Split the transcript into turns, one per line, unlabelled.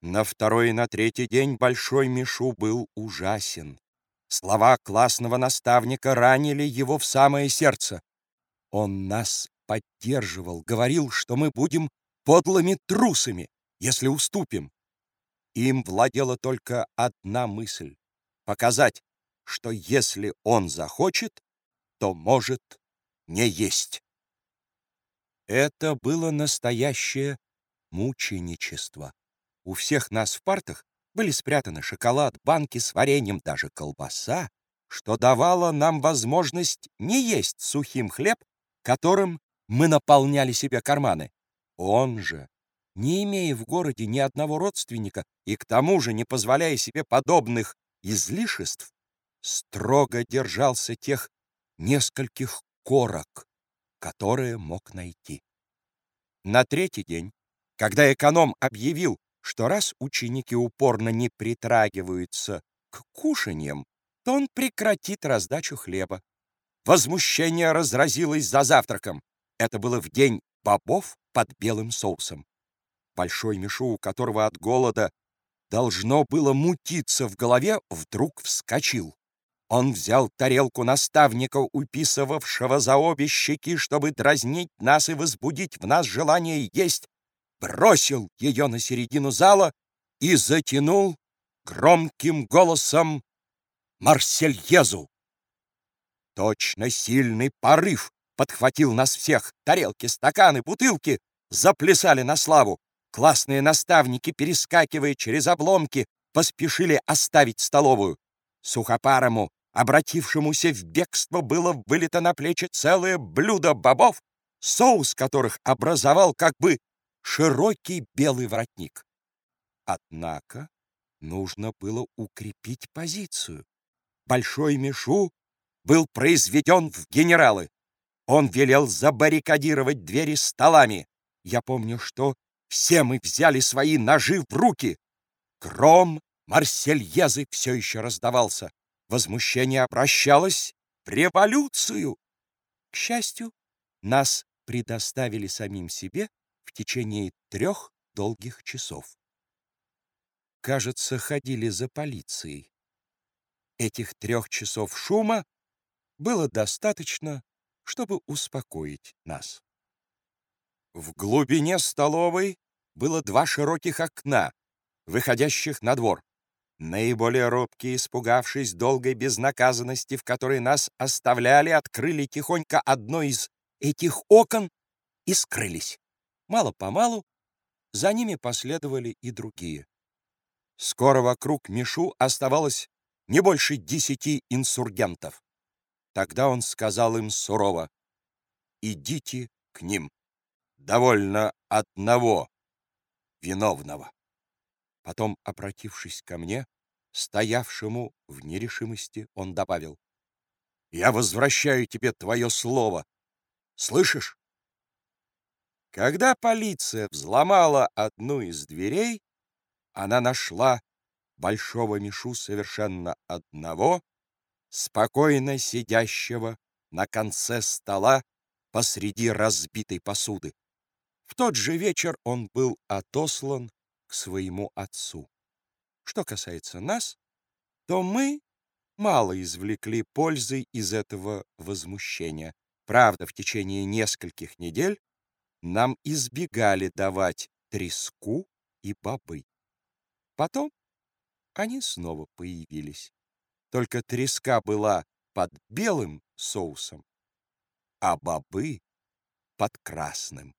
На второй и на третий день Большой Мишу был ужасен. Слова классного наставника ранили его в самое сердце. Он нас поддерживал, говорил, что мы будем подлыми трусами, если уступим. Им владела только одна мысль — показать, что если он захочет, то может не есть. Это было настоящее мученичество. У всех нас в партах были спрятаны шоколад, банки с вареньем, даже колбаса, что давало нам возможность не есть сухим хлеб, которым мы наполняли себе карманы. Он же, не имея в городе ни одного родственника и к тому же не позволяя себе подобных излишеств, строго держался тех нескольких корок, которые мог найти. На третий день, когда эконом объявил, что раз ученики упорно не притрагиваются к кушаньям, то он прекратит раздачу хлеба. Возмущение разразилось за завтраком. Это было в день бобов под белым соусом. Большой Мишу, у которого от голода должно было мутиться в голове, вдруг вскочил. Он взял тарелку наставника, уписывавшего за обе щеки, чтобы дразнить нас и возбудить в нас желание есть, бросил ее на середину зала и затянул громким голосом Марсельезу. Точно сильный порыв подхватил нас всех. Тарелки, стаканы, бутылки заплясали на славу. Классные наставники, перескакивая через обломки, поспешили оставить столовую. Сухопарому, обратившемуся в бегство, было вылито на плечи целое блюдо бобов, соус которых образовал как бы широкий белый воротник. Однако нужно было укрепить позицию. Большой Мишу был произведен в генералы. Он велел забаррикадировать двери столами. Я помню, что все мы взяли свои ножи в руки. Гром Марсельезы все еще раздавался. Возмущение обращалось в революцию. К счастью, нас предоставили самим себе в течение трех долгих часов. Кажется, ходили за полицией. Этих трех часов шума было достаточно, чтобы успокоить нас. В глубине столовой было два широких окна, выходящих на двор. Наиболее робкие, испугавшись долгой безнаказанности, в которой нас оставляли, открыли тихонько одно из этих окон и скрылись. Мало-помалу за ними последовали и другие. Скоро вокруг Мишу оставалось не больше десяти инсургентов. Тогда он сказал им сурово, «Идите к ним. Довольно одного виновного». Потом, обратившись ко мне, стоявшему в нерешимости, он добавил, «Я возвращаю тебе твое слово. Слышишь?» Когда полиция взломала одну из дверей, она нашла большого Мишу совершенно одного, спокойно сидящего на конце стола посреди разбитой посуды. В тот же вечер он был отослан к своему отцу. Что касается нас, то мы мало извлекли пользы из этого возмущения. Правда, в течение нескольких недель нам избегали давать треску и бобы. Потом они снова появились. Только треска была под белым соусом, а бобы под красным.